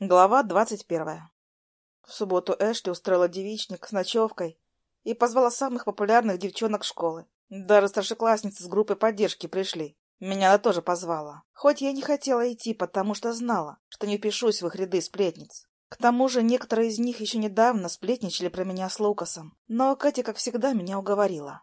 Глава двадцать первая. В субботу Эшли устроила девичник с ночевкой и позвала самых популярных девчонок школы. Даже старшеклассницы с группой поддержки пришли. Меня она тоже позвала. Хоть я не хотела идти, потому что знала, что не впишусь в их ряды сплетниц. К тому же некоторые из них еще недавно сплетничали про меня с Лукасом. Но Катя, как всегда, меня уговорила.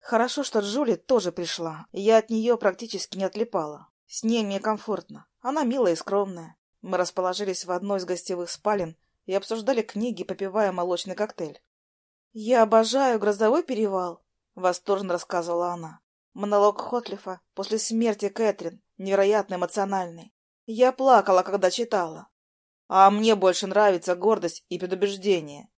Хорошо, что Джули тоже пришла, я от нее практически не отлипала. С ней мне комфортно. Она милая и скромная. Мы расположились в одной из гостевых спален и обсуждали книги, попивая молочный коктейль. «Я обожаю грозовой перевал», — восторженно рассказывала она. Монолог Хотлифа после смерти Кэтрин, невероятно эмоциональный. Я плакала, когда читала. А мне больше нравится гордость и предубеждение.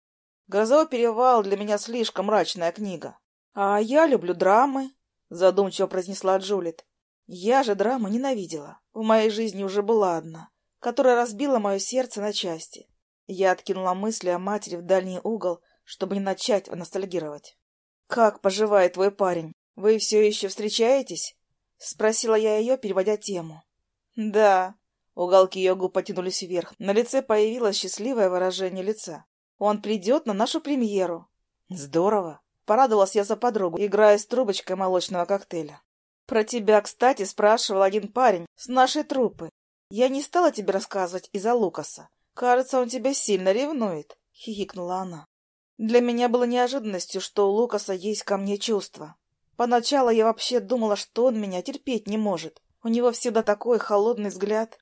«Грозовой перевал» для меня слишком мрачная книга. «А я люблю драмы», — задумчиво произнесла Джулит. «Я же драмы ненавидела. В моей жизни уже была одна которая разбила мое сердце на части. Я откинула мысли о матери в дальний угол, чтобы не начать ностальгировать. «Как поживает твой парень? Вы все еще встречаетесь?» — спросила я ее, переводя тему. «Да». Уголки ее губ потянулись вверх. На лице появилось счастливое выражение лица. «Он придет на нашу премьеру». «Здорово!» — порадовалась я за подругу, играя с трубочкой молочного коктейля. «Про тебя, кстати, спрашивал один парень с нашей труппы. «Я не стала тебе рассказывать из-за Лукаса. Кажется, он тебя сильно ревнует», — хихикнула она. Для меня было неожиданностью, что у Лукаса есть ко мне чувства. Поначалу я вообще думала, что он меня терпеть не может. У него всегда такой холодный взгляд.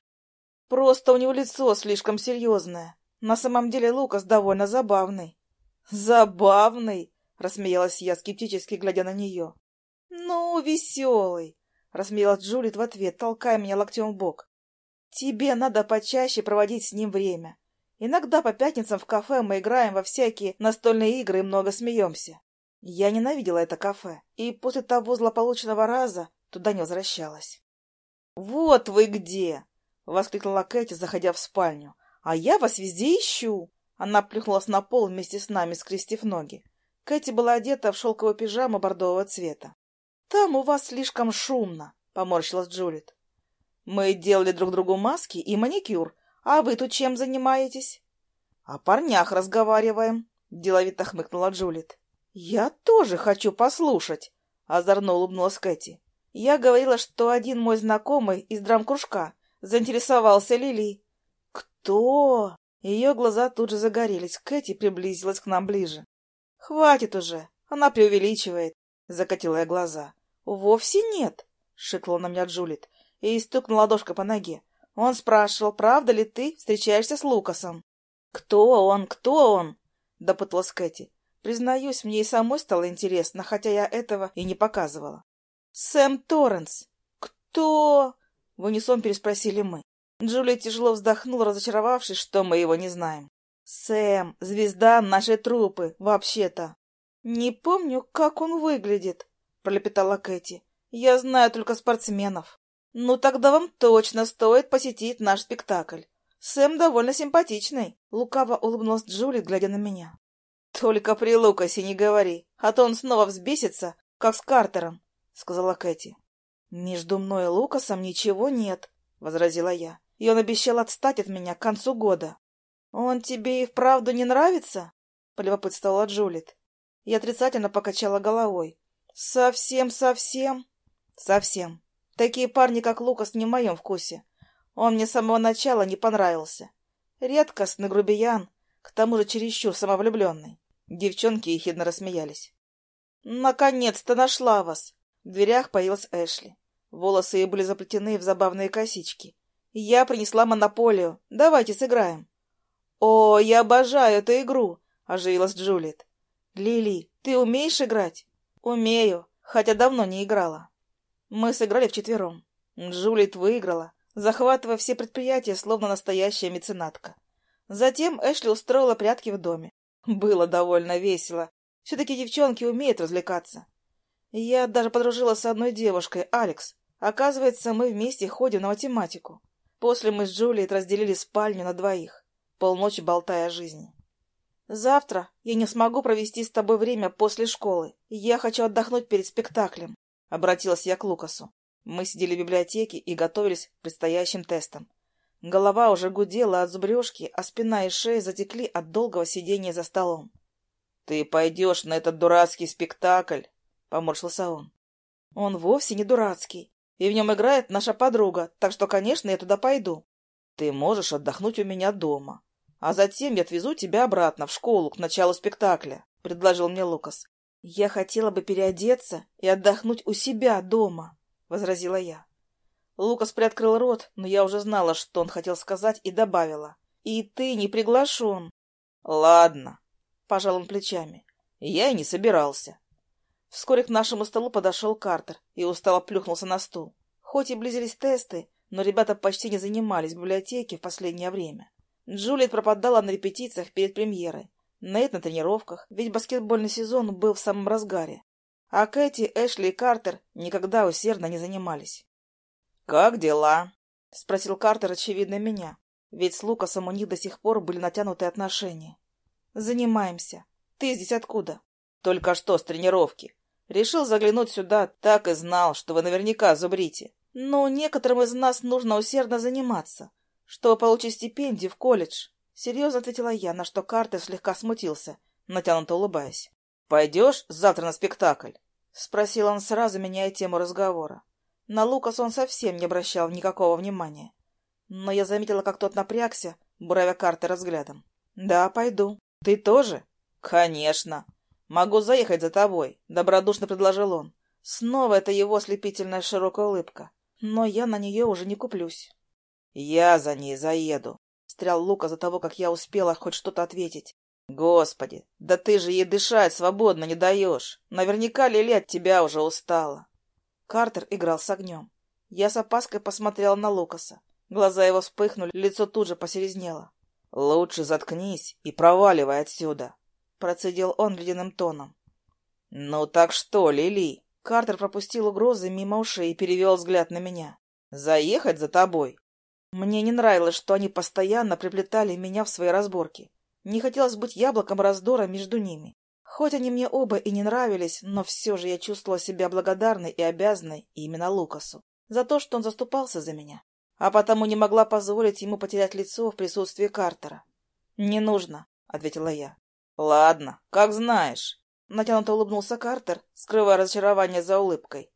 Просто у него лицо слишком серьезное. На самом деле Лукас довольно забавный. «Забавный?» — рассмеялась я, скептически глядя на нее. «Ну, веселый!» — рассмеялась Джулит в ответ, толкая меня локтем в бок. Тебе надо почаще проводить с ним время. Иногда по пятницам в кафе мы играем во всякие настольные игры и много смеемся. Я ненавидела это кафе, и после того злополучного раза туда не возвращалась. — Вот вы где! — воскликнула Кэти, заходя в спальню. — А я вас везде ищу! Она плюхнулась на пол вместе с нами, скрестив ноги. Кэти была одета в шелковую пижаму бордового цвета. — Там у вас слишком шумно, — поморщилась Джулит. Мы делали друг другу маски и маникюр, а вы тут чем занимаетесь? — О парнях разговариваем, — деловито хмыкнула Джулит. — Я тоже хочу послушать, — озорно улыбнулась Кэти. Я говорила, что один мой знакомый из драмкружка заинтересовался Лили. — Кто? Ее глаза тут же загорелись. Кэти приблизилась к нам ближе. — Хватит уже, она преувеличивает, — закатила я глаза. — Вовсе нет, — шикнула на меня Джулит и стукнул ладошкой по ноге. Он спрашивал, правда ли ты встречаешься с Лукасом. «Кто он? Кто он?» — допыталась Кэти. Признаюсь, мне и самой стало интересно, хотя я этого и не показывала. «Сэм Торренс!» «Кто?» — в унисон переспросили мы. Джулия тяжело вздохнула, разочаровавшись, что мы его не знаем. «Сэм, звезда нашей труппы, вообще-то». «Не помню, как он выглядит», — пролепетала Кэти. «Я знаю только спортсменов». «Ну, тогда вам точно стоит посетить наш спектакль. Сэм довольно симпатичный», — лукаво улыбнулась Джули, глядя на меня. «Только при Лукасе не говори, а то он снова взбесится, как с Картером», — сказала Кэти. «Между мной и Лукасом ничего нет», — возразила я. «И он обещал отстать от меня к концу года». «Он тебе и вправду не нравится?» — полюбопытствовала Джулит. Я отрицательно покачала головой. «Совсем-совсем?» «Совсем. Такие парни, как Лукас, не в моем вкусе. Он мне с самого начала не понравился. Редкостный грубиян, к тому же чересчур самовлюбленный. Девчонки ехидно рассмеялись. «Наконец-то нашла вас!» В дверях появилась Эшли. Волосы ее были заплетены в забавные косички. «Я принесла монополию. Давайте сыграем». «О, я обожаю эту игру!» — оживилась Джулиет. «Лили, ты умеешь играть?» «Умею, хотя давно не играла». Мы сыграли вчетвером. Джулит выиграла, захватывая все предприятия, словно настоящая меценатка. Затем Эшли устроила прятки в доме. Было довольно весело. Все-таки девчонки умеют развлекаться. Я даже подружилась с одной девушкой, Алекс. Оказывается, мы вместе ходим на математику. После мы с Джулиет разделили спальню на двоих, полночи болтая о жизни. Завтра я не смогу провести с тобой время после школы. Я хочу отдохнуть перед спектаклем. Обратилась я к Лукасу. Мы сидели в библиотеке и готовились к предстоящим тестам. Голова уже гудела от зубрежки, а спина и шея затекли от долгого сидения за столом. — Ты пойдешь на этот дурацкий спектакль? — поморщился он. — Он вовсе не дурацкий, и в нем играет наша подруга, так что, конечно, я туда пойду. Ты можешь отдохнуть у меня дома, а затем я отвезу тебя обратно в школу к началу спектакля, — предложил мне Лукас. — Я хотела бы переодеться и отдохнуть у себя дома, — возразила я. Лукас приоткрыл рот, но я уже знала, что он хотел сказать, и добавила. «И ты не приглашен». «Ладно», — пожал он плечами. «Я и не собирался». Вскоре к нашему столу подошел Картер и устало плюхнулся на стул. Хоть и близились тесты, но ребята почти не занимались в библиотеке в последнее время. Джулиет пропадала на репетициях перед премьерой, Нейт на тренировках, ведь баскетбольный сезон был в самом разгаре. А Кэти, Эшли и Картер никогда усердно не занимались. «Как дела?» — спросил Картер, очевидно, меня. Ведь с Лукасом у них до сих пор были натянутые отношения. «Занимаемся. Ты здесь откуда?» «Только что с тренировки. Решил заглянуть сюда, так и знал, что вы наверняка зубрите. Но некоторым из нас нужно усердно заниматься, чтобы получить стипендию в колледж». Серьезно ответила я, на что Картер слегка смутился, натянуто улыбаясь. «Пойдешь завтра на спектакль?» — спросил он сразу, меняя тему разговора. На Лукас он совсем не обращал никакого внимания. Но я заметила, как тот напрягся, буравя карты взглядом. «Да, пойду. Ты тоже?» «Конечно. Могу заехать за тобой», — добродушно предложил он. Снова это его ослепительная широкая улыбка. Но я на нее уже не куплюсь. «Я за ней заеду», — стрял Лука за того, как я успела хоть что-то ответить. «Господи, да ты же ей дышать свободно не даешь. Наверняка Лили от тебя уже устала». Картер играл с огнем. Я с опаской посмотрела на Лукаса. Глаза его вспыхнули, лицо тут же посерезнело. — Лучше заткнись и проваливай отсюда, — процедил он ледяным тоном. — Ну так что, Лили? Картер пропустил угрозы мимо ушей и перевел взгляд на меня. — Заехать за тобой? Мне не нравилось, что они постоянно приплетали меня в свои разборки. Не хотелось быть яблоком раздора между ними. Хоть они мне оба и не нравились, но все же я чувствовала себя благодарной и обязанной именно Лукасу за то, что он заступался за меня, а потому не могла позволить ему потерять лицо в присутствии Картера. «Не нужно», — ответила я. «Ладно, как знаешь», — натянуто улыбнулся Картер, скрывая разочарование за улыбкой.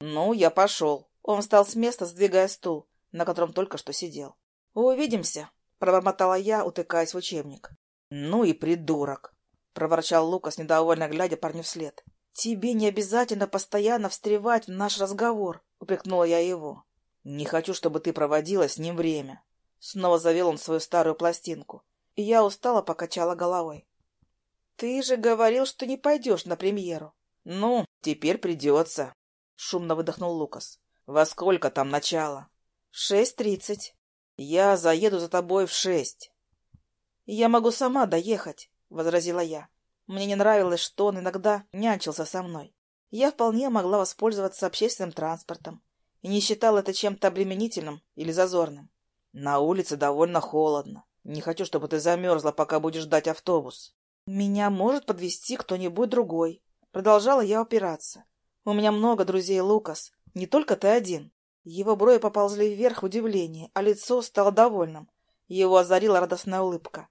«Ну, я пошел». Он встал с места, сдвигая стул, на котором только что сидел. «Увидимся», — пробормотала я, утыкаясь в учебник. «Ну и придурок», — проворчал Лукас, недовольно глядя парню вслед. — Тебе не обязательно постоянно встревать в наш разговор, — упрекнула я его. — Не хочу, чтобы ты проводила с ним время. Снова завел он свою старую пластинку, и я устало покачала головой. — Ты же говорил, что не пойдешь на премьеру. — Ну, теперь придется, — шумно выдохнул Лукас. — Во сколько там начало? — В шесть тридцать. — Я заеду за тобой в шесть. — Я могу сама доехать. — возразила я. Мне не нравилось, что он иногда нянчился со мной. Я вполне могла воспользоваться общественным транспортом и не считал это чем-то обременительным или зазорным. На улице довольно холодно. Не хочу, чтобы ты замерзла, пока будешь ждать автобус. Меня может подвести кто-нибудь другой. Продолжала я упираться. У меня много друзей, Лукас. Не только ты один. Его брови поползли вверх в удивлении, а лицо стало довольным. Его озарила радостная улыбка.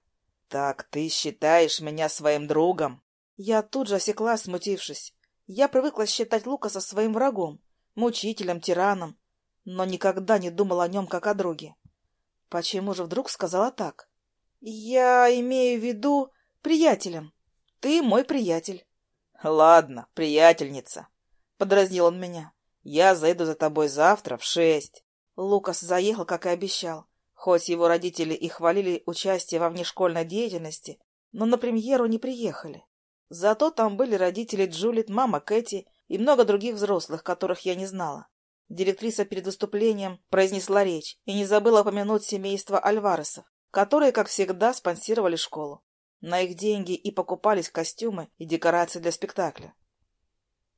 «Так ты считаешь меня своим другом?» Я тут же осеклась, смутившись. Я привыкла считать Лукаса своим врагом, мучителем, тираном, но никогда не думала о нем как о друге. Почему же вдруг сказала так? «Я имею в виду приятелем. Ты мой приятель». «Ладно, приятельница», — подразнил он меня. «Я зайду за тобой завтра в шесть». Лукас заехал, как и обещал. Хоть его родители и хвалили участие во внешкольной деятельности, но на премьеру не приехали. Зато там были родители Джулит, мама Кэти и много других взрослых, которых я не знала. Директриса перед выступлением произнесла речь и не забыла упомянуть семейство Альваресов, которые, как всегда, спонсировали школу. На их деньги и покупались костюмы и декорации для спектакля.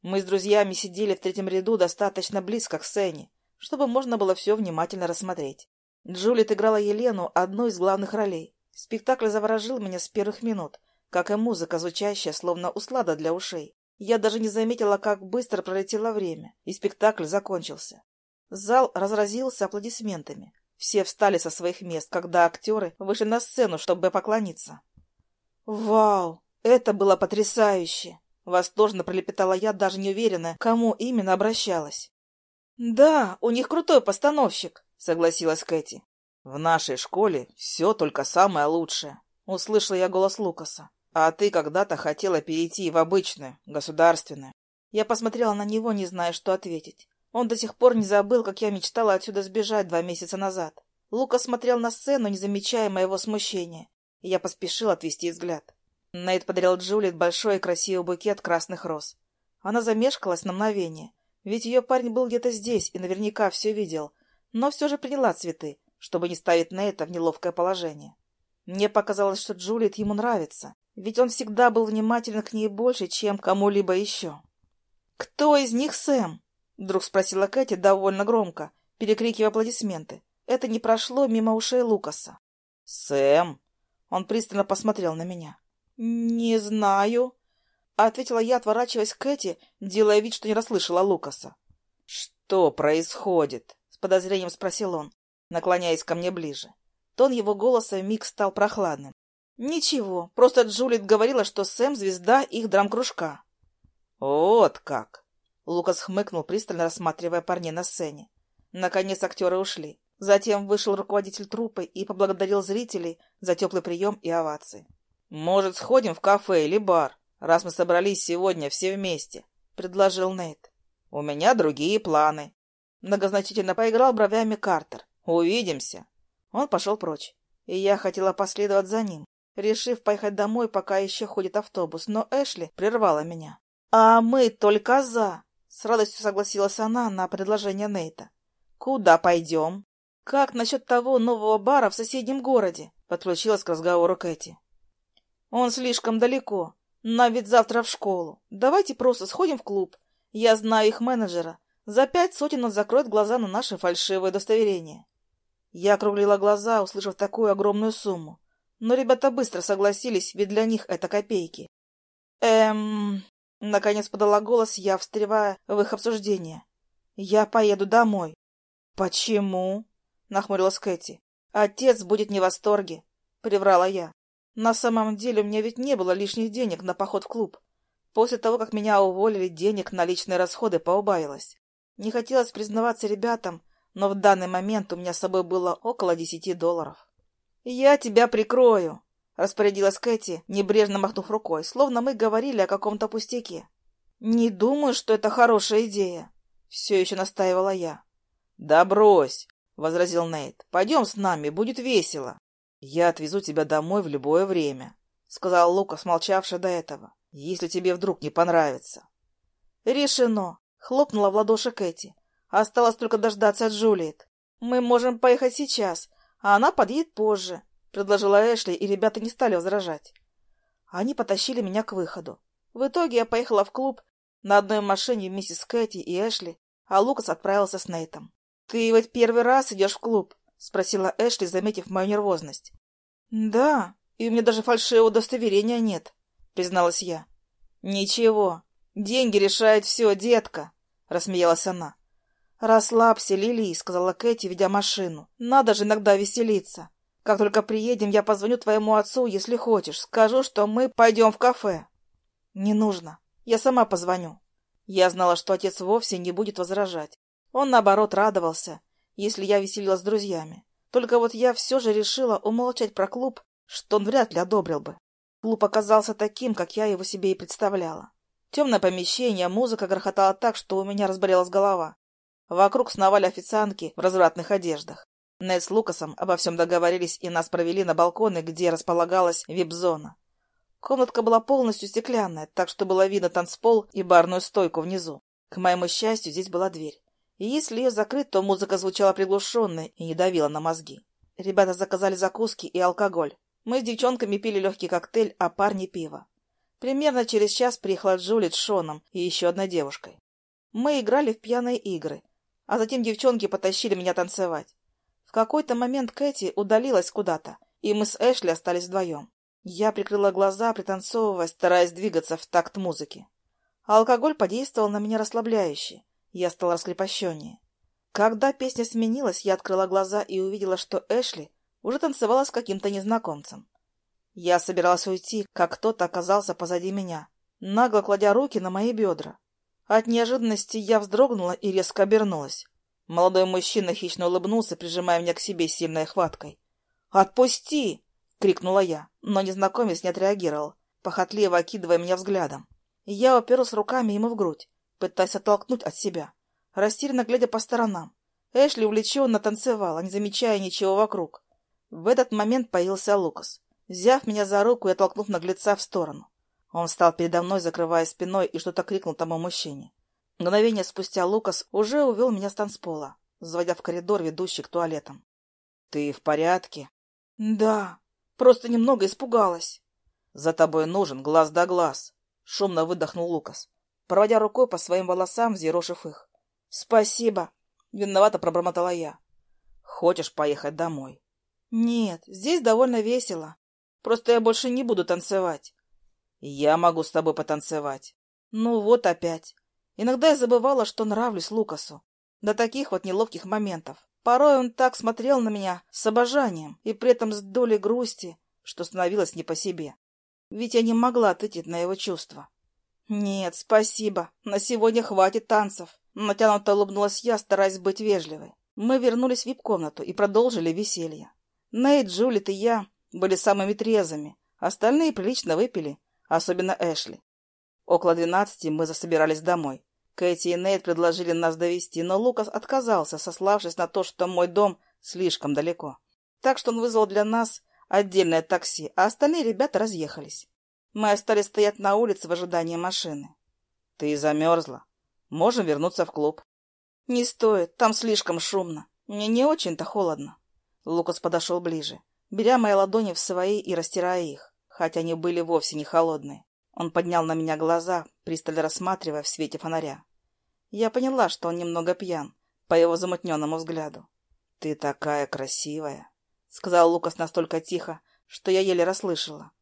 Мы с друзьями сидели в третьем ряду достаточно близко к сцене, чтобы можно было все внимательно рассмотреть. Джулит играла Елену, одну из главных ролей. Спектакль заворожил меня с первых минут, как и музыка, звучащая, словно услада для ушей. Я даже не заметила, как быстро пролетело время, и спектакль закончился. Зал разразился аплодисментами. Все встали со своих мест, когда актеры вышли на сцену, чтобы поклониться. «Вау! Это было потрясающе!» Восторженно пролепетала я, даже не уверенная, к кому именно обращалась. «Да, у них крутой постановщик», — согласилась Кэти. «В нашей школе все только самое лучшее», — услышала я голос Лукаса. «А ты когда-то хотела перейти в обычное, государственное». Я посмотрела на него, не зная, что ответить. Он до сих пор не забыл, как я мечтала отсюда сбежать два месяца назад. Лукас смотрел на сцену, не замечая моего смущения, я поспешил отвести взгляд. Нейт подарил Джулиет большой и красивый букет красных роз. Она замешкалась на мгновение, ведь ее парень был где-то здесь и наверняка все видел, но все же приняла цветы, чтобы не ставить Нейта в неловкое положение. Мне показалось, что Джулиет ему нравится, ведь он всегда был внимателен к ней больше, чем кому-либо еще. «Кто из них Сэм?» — вдруг спросила Кэти довольно громко, перекрикивая аплодисменты. Это не прошло мимо ушей Лукаса. «Сэм?» Он пристально посмотрел на меня. «Не знаю», — ответила я, отворачиваясь к Кэти, делая вид, что не расслышала Лукаса. «Что происходит?» — с подозрением спросил он, наклоняясь ко мне ближе. Тон его голоса миг стал прохладным. «Ничего, просто Джулит говорила, что Сэм — звезда их драм-кружка». «Вот как!» — Лукас хмыкнул, пристально рассматривая парней на сцене. Наконец актеры ушли. Затем вышел руководитель труппы и поблагодарил зрителей за теплый прием и овации. «Может, сходим в кафе или бар, раз мы собрались сегодня все вместе?» — предложил Нейт. «У меня другие планы». Многозначительно поиграл бровями Картер. «Увидимся». Он пошел прочь, и я хотела последовать за ним, решив поехать домой, пока еще ходит автобус, но Эшли прервала меня. «А мы только за!» — с радостью согласилась она на предложение Нейта. «Куда пойдем?» «Как насчет того нового бара в соседнем городе?» — подключилась к разговору Кэти. Он слишком далеко. Нам ведь завтра в школу. Давайте просто сходим в клуб. Я знаю их менеджера. За пять сотен он закроет глаза на наше фальшивое удостоверение. Я округлила глаза, услышав такую огромную сумму. Но ребята быстро согласились, ведь для них это копейки. Эм... Наконец подала голос я, встревая в их обсуждение. Я поеду домой. Почему? Нахмурилась Кэти. Отец будет не в восторге, приврала я. На самом деле у меня ведь не было лишних денег на поход в клуб. После того, как меня уволили, денег на личные расходы поубавилось. Не хотелось признаваться ребятам, но в данный момент у меня с собой было около десяти долларов. «Я тебя прикрою», — распорядилась Кэти, небрежно махнув рукой, словно мы говорили о каком-то пустяке. «Не думаю, что это хорошая идея», — все еще настаивала я. «Да брось», — возразил Нейт. «Пойдем с нами, будет весело». «Я отвезу тебя домой в любое время», — сказал Лукас, молчавший до этого, — «если тебе вдруг не понравится». «Решено», — хлопнула в ладоши Кэти. «Осталось только дождаться Джулиет. Мы можем поехать сейчас, а она подъедет позже», — предложила Эшли, и ребята не стали возражать. Они потащили меня к выходу. В итоге я поехала в клуб на одной машине вместе с Кэти и Эшли, а Лукас отправился с Нейтом. «Ты ведь первый раз идешь в клуб?» — спросила Эшли, заметив мою нервозность. «Да, и у меня даже фальшивого удостоверения нет», — призналась я. «Ничего, деньги решают все, детка», — рассмеялась она. «Расслабься, Лили», — сказала Кэти, ведя машину. «Надо же иногда веселиться. Как только приедем, я позвоню твоему отцу, если хочешь. Скажу, что мы пойдем в кафе». «Не нужно. Я сама позвоню». Я знала, что отец вовсе не будет возражать. Он, наоборот, радовался, если я веселилась с друзьями. Только вот я все же решила умолчать про клуб, что он вряд ли одобрил бы. Клуб оказался таким, как я его себе и представляла. Темное помещение, музыка грохотала так, что у меня разболелась голова. Вокруг сновали официантки в развратных одеждах. Нед с Лукасом обо всем договорились и нас провели на балконы, где располагалась вип-зона. Комнатка была полностью стеклянная, так что было видно танцпол и барную стойку внизу. К моему счастью, здесь была дверь и если ее закрыть, то музыка звучала приглушенно и не давила на мозги. Ребята заказали закуски и алкоголь. Мы с девчонками пили легкий коктейль, а парни пиво. Примерно через час приехала Джули с Шоном и еще одной девушкой. Мы играли в пьяные игры, а затем девчонки потащили меня танцевать. В какой-то момент Кэти удалилась куда-то, и мы с Эшли остались вдвоем. Я прикрыла глаза, пританцовывая, стараясь двигаться в такт музыки. Алкоголь подействовал на меня расслабляюще, я стал раскрепощеннее. Когда песня сменилась, я открыла глаза и увидела, что Эшли уже танцевала с каким-то незнакомцем. Я собиралась уйти, как кто-то оказался позади меня, нагло кладя руки на мои бедра. От неожиданности я вздрогнула и резко обернулась. Молодой мужчина хищно улыбнулся, прижимая меня к себе сильной хваткой. «Отпусти!» — крикнула я, но незнакомец не отреагировал, похотливо окидывая меня взглядом. Я уперлась руками ему в грудь, пытаясь оттолкнуть от себя растерянно глядя по сторонам. Эшли увлеченно танцевала, не замечая ничего вокруг. В этот момент появился Лукас, взяв меня за руку и оттолкнув наглеца в сторону. Он встал передо мной, закрывая спиной, и что-то крикнул тому мужчине. Мгновение спустя Лукас уже увел меня с танцпола, заводя в коридор, ведущий к туалетам. — Ты в порядке? — Да, просто немного испугалась. — За тобой нужен глаз да глаз, — шумно выдохнул Лукас, проводя рукой по своим волосам, взъерошив их. «Спасибо!» — виновато пробормотала я. «Хочешь поехать домой?» «Нет, здесь довольно весело. Просто я больше не буду танцевать». «Я могу с тобой потанцевать». «Ну вот опять. Иногда я забывала, что нравлюсь Лукасу. До таких вот неловких моментов. Порой он так смотрел на меня с обожанием и при этом с долей грусти, что становилось не по себе. Ведь я не могла ответить на его чувства. «Нет, спасибо. На сегодня хватит танцев». Натянуто улыбнулась я, стараясь быть вежливой. Мы вернулись в вип-комнату и продолжили веселье. Нейт, Джулит и я были самыми трезвыми, остальные прилично выпили, особенно Эшли. Около двенадцати мы засобирались домой. Кэти и Нейт предложили нас довести, но Лукас отказался, сославшись на то, что мой дом слишком далеко. Так что он вызвал для нас отдельное такси, а остальные ребята разъехались. Мы остались стоять на улице в ожидании машины. — Ты замерзла? Можем вернуться в клуб. — Не стоит, там слишком шумно. Мне не очень-то холодно. Лукас подошел ближе, беря мои ладони в свои и растирая их, хотя они были вовсе не холодные. Он поднял на меня глаза, пристально рассматривая в свете фонаря. Я поняла, что он немного пьян, по его замутненному взгляду. — Ты такая красивая, — сказал Лукас настолько тихо, что я еле расслышала.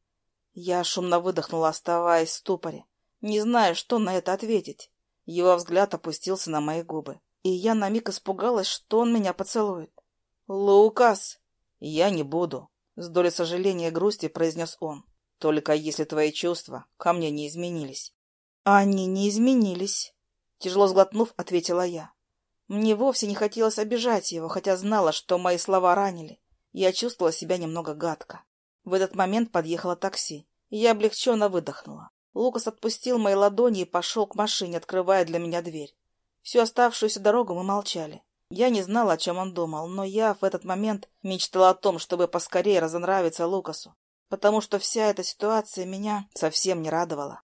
Я шумно выдохнула, оставаясь в ступоре, не зная, что на это ответить. Его взгляд опустился на мои губы, и я на миг испугалась, что он меня поцелует. «Лукас!» «Я не буду», — с долей сожаления и грусти произнес он. «Только если твои чувства ко мне не изменились». «Они не изменились», — тяжело сглотнув, ответила я. Мне вовсе не хотелось обижать его, хотя знала, что мои слова ранили. Я чувствовала себя немного гадко. В этот момент подъехало такси, я облегченно выдохнула. Лукас отпустил мои ладони и пошел к машине, открывая для меня дверь. Всю оставшуюся дорогу мы молчали. Я не знала, о чем он думал, но я в этот момент мечтала о том, чтобы поскорее разонравиться Лукасу, потому что вся эта ситуация меня совсем не радовала.